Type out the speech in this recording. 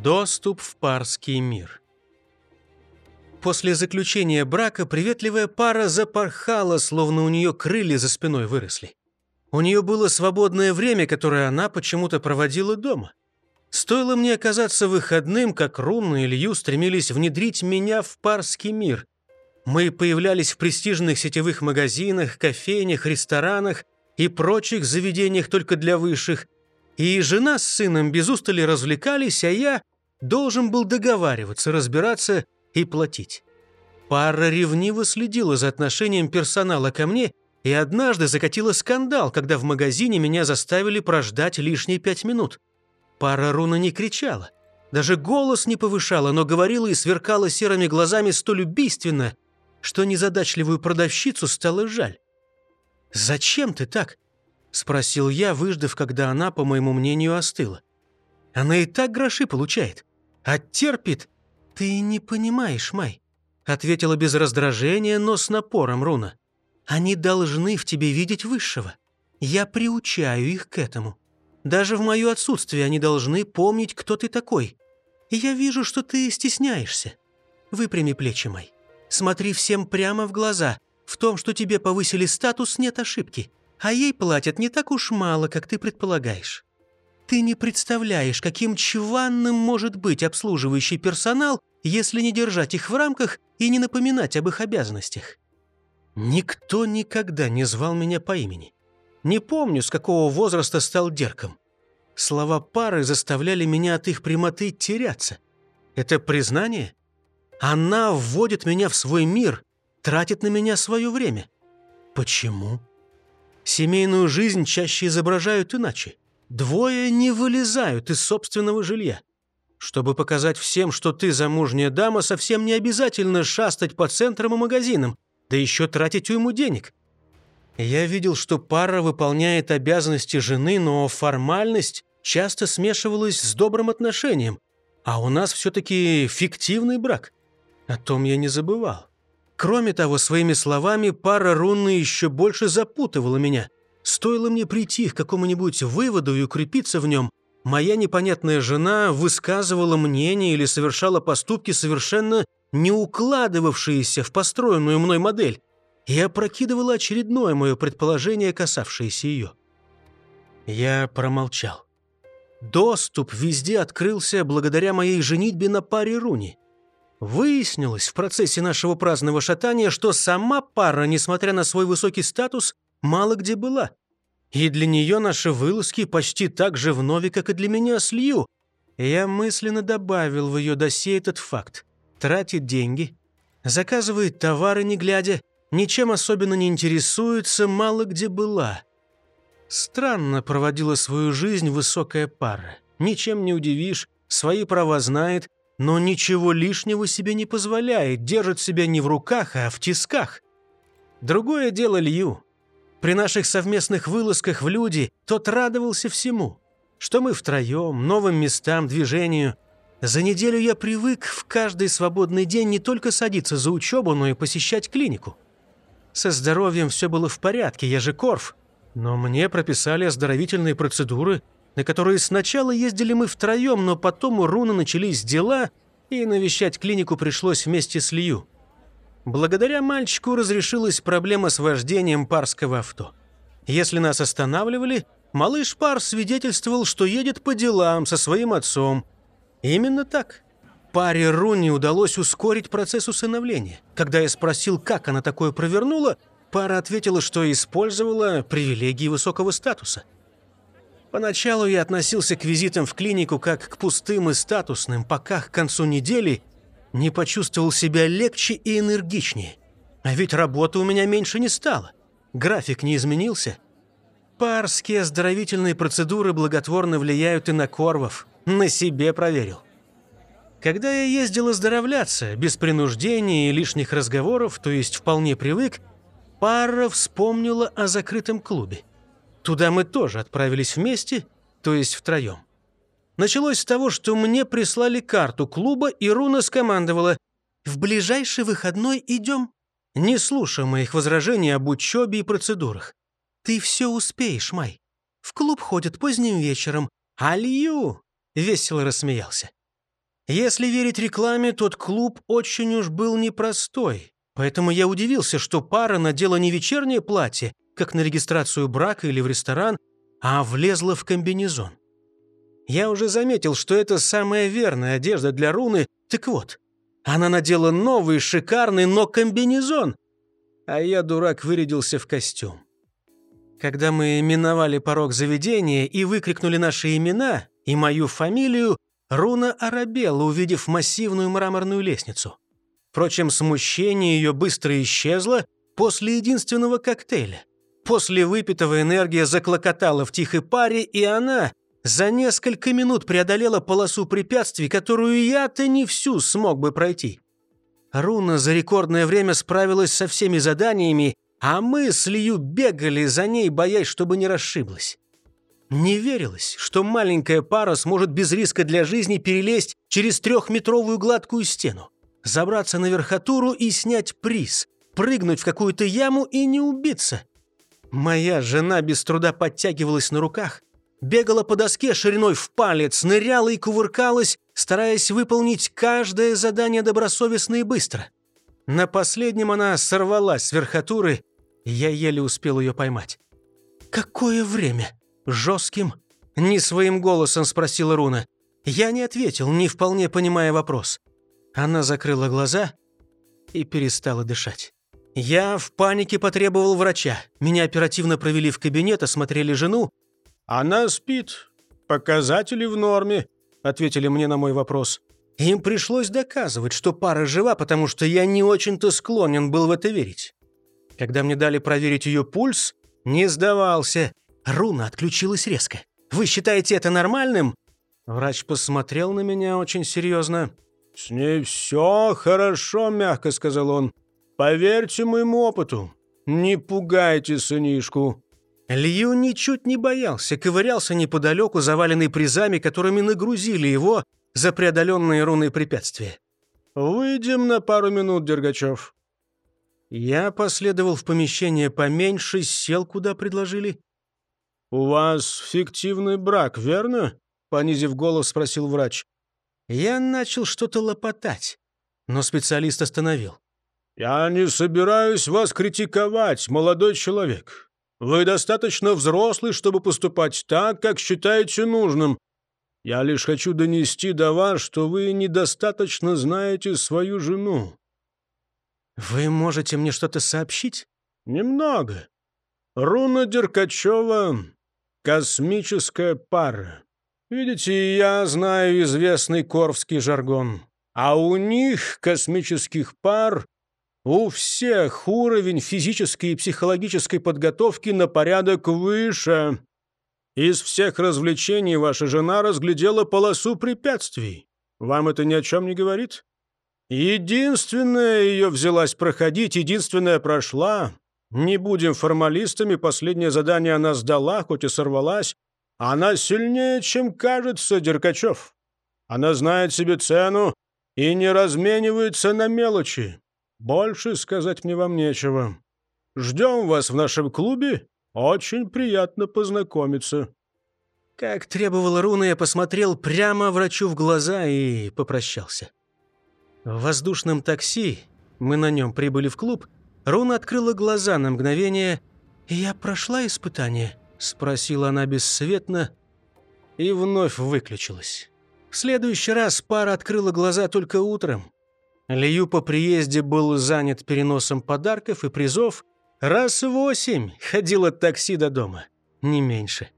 Доступ в парский мир. После заключения брака приветливая пара запорхала, словно у нее крылья за спиной выросли. У нее было свободное время, которое она почему-то проводила дома. Стоило мне оказаться выходным, как Руна и Лью стремились внедрить меня в парский мир. Мы появлялись в престижных сетевых магазинах, кофейнях, ресторанах и прочих заведениях только для высших. И жена с сыном без устали развлекались, а я должен был договариваться, разбираться и платить. Пара ревниво следила за отношением персонала ко мне и однажды закатила скандал, когда в магазине меня заставили прождать лишние пять минут. Пара руна не кричала, даже голос не повышала, но говорила и сверкала серыми глазами столь убийственно, что незадачливую продавщицу стало жаль. «Зачем ты так?» — спросил я, выждав, когда она, по моему мнению, остыла. «Она и так гроши получает, а терпит «Ты не понимаешь, Май», — ответила без раздражения, но с напором Руна. «Они должны в тебе видеть высшего. Я приучаю их к этому. Даже в мое отсутствие они должны помнить, кто ты такой. Я вижу, что ты стесняешься. Выпрями плечи, Май. Смотри всем прямо в глаза. В том, что тебе повысили статус, нет ошибки. А ей платят не так уж мало, как ты предполагаешь. Ты не представляешь, каким чванным может быть обслуживающий персонал, если не держать их в рамках и не напоминать об их обязанностях. Никто никогда не звал меня по имени. Не помню, с какого возраста стал дерком. Слова пары заставляли меня от их прямоты теряться. Это признание? Она вводит меня в свой мир, тратит на меня свое время. Почему? Семейную жизнь чаще изображают иначе. Двое не вылезают из собственного жилья. Чтобы показать всем, что ты замужняя дама, совсем не обязательно шастать по центрам и магазинам, да еще тратить уйму денег. Я видел, что пара выполняет обязанности жены, но формальность часто смешивалась с добрым отношением, а у нас все-таки фиктивный брак. О том я не забывал. Кроме того, своими словами пара рунны еще больше запутывала меня – Стоило мне прийти к какому-нибудь выводу и укрепиться в нем, моя непонятная жена высказывала мнение или совершала поступки, совершенно не укладывавшиеся в построенную мной модель, и опрокидывала очередное мое предположение, касавшееся ее. Я промолчал. Доступ везде открылся благодаря моей женитьбе на паре Руни. Выяснилось в процессе нашего праздного шатания, что сама пара, несмотря на свой высокий статус, мало где была. И для нее наши вылазки почти так же вновь, как и для меня с Лью. Я мысленно добавил в ее досье этот факт. Тратит деньги, заказывает товары не глядя, ничем особенно не интересуется, мало где была. Странно проводила свою жизнь высокая пара. Ничем не удивишь, свои права знает, но ничего лишнего себе не позволяет, держит себя не в руках, а в тисках. Другое дело Лью. При наших совместных вылазках в люди тот радовался всему. Что мы втроем, новым местам, движению. За неделю я привык в каждый свободный день не только садиться за учебу, но и посещать клинику. Со здоровьем все было в порядке, я же Корф. Но мне прописали оздоровительные процедуры, на которые сначала ездили мы втроем, но потом у Руна начались дела, и навещать клинику пришлось вместе с Лью. Благодаря мальчику разрешилась проблема с вождением парского авто. Если нас останавливали, малыш пар свидетельствовал, что едет по делам со своим отцом. Именно так. Паре Руни удалось ускорить процесс усыновления. Когда я спросил, как она такое провернула, пара ответила, что использовала привилегии высокого статуса. Поначалу я относился к визитам в клинику как к пустым и статусным, пока к концу недели не почувствовал себя легче и энергичнее. А ведь работы у меня меньше не стало. График не изменился. Парские оздоровительные процедуры благотворно влияют и на корвов. На себе проверил. Когда я ездил оздоровляться, без принуждения и лишних разговоров, то есть вполне привык, пара вспомнила о закрытом клубе. Туда мы тоже отправились вместе, то есть втроем. Началось с того, что мне прислали карту клуба, и Руна скомандовала «В ближайший выходной идем». Не слушая моих возражений об учебе и процедурах. «Ты все успеешь, Май. В клуб ходят поздним вечером. А Лью?» — весело рассмеялся. Если верить рекламе, тот клуб очень уж был непростой. Поэтому я удивился, что пара надела не вечернее платье, как на регистрацию брака или в ресторан, а влезла в комбинезон. Я уже заметил, что это самая верная одежда для руны. Так вот, она надела новый, шикарный, но комбинезон. А я, дурак, вырядился в костюм. Когда мы миновали порог заведения и выкрикнули наши имена и мою фамилию, Руна оробела, увидев массивную мраморную лестницу. Впрочем, смущение ее быстро исчезло после единственного коктейля. После выпитого энергия заклокотала в тихой паре, и она за несколько минут преодолела полосу препятствий, которую я-то не всю смог бы пройти. Руна за рекордное время справилась со всеми заданиями, а мы с Лью бегали за ней, боясь, чтобы не расшиблась. Не верилось, что маленькая пара сможет без риска для жизни перелезть через трехметровую гладкую стену, забраться на верхотуру и снять приз, прыгнуть в какую-то яму и не убиться. Моя жена без труда подтягивалась на руках, бегала по доске шириной в палец, ныряла и кувыркалась, стараясь выполнить каждое задание добросовестно и быстро. На последнем она сорвалась с верхотуры, и я еле успел ее поймать. «Какое время?» «Жестким?» — не своим голосом спросила Руна. Я не ответил, не вполне понимая вопрос. Она закрыла глаза и перестала дышать. Я в панике потребовал врача. Меня оперативно провели в кабинет, осмотрели жену. «Она спит. Показатели в норме», — ответили мне на мой вопрос. Им пришлось доказывать, что пара жива, потому что я не очень-то склонен был в это верить. Когда мне дали проверить ее пульс, не сдавался. Руна отключилась резко. «Вы считаете это нормальным?» Врач посмотрел на меня очень серьезно. «С ней все хорошо», — мягко сказал он. Поверьте моему опыту, не пугайте сынишку». Лью ничуть не боялся, ковырялся неподалеку, заваленный призами, которыми нагрузили его за преодоленные руны препятствия. «Выйдем на пару минут, Дергачев». Я последовал в помещение поменьше, сел, куда предложили. «У вас фиктивный брак, верно?» — понизив голос, спросил врач. Я начал что-то лопотать, но специалист остановил. «Я не собираюсь вас критиковать, молодой человек. Вы достаточно взрослый, чтобы поступать так, как считаете нужным. Я лишь хочу донести до вас, что вы недостаточно знаете свою жену». «Вы можете мне что-то сообщить?» «Немного. Руна Деркачева — космическая пара. Видите, я знаю известный корвский жаргон. А у них, космических пар, у всех уровень физической и психологической подготовки на порядок выше. Из всех развлечений ваша жена разглядела полосу препятствий. Вам это ни о чем не говорит? Единственная ее взялась проходить, единственная прошла. Не будем формалистами, последнее задание она сдала, хоть и сорвалась. Она сильнее, чем кажется, Деркачев. Она знает себе цену и не разменивается на мелочи. Больше сказать мне вам нечего. Ждем вас в нашем клубе. Очень приятно познакомиться». Как требовала Руна, я посмотрел прямо врачу в глаза и попрощался. В воздушном такси, мы на нем прибыли в клуб, Руна открыла глаза на мгновение. «Я прошла испытание?» – спросила она бесцветно и вновь выключилась. В следующий раз пара открыла глаза только утром. Лью по приезде был занят переносом подарков и призов. Раз восемь ходил от такси до дома, не меньше.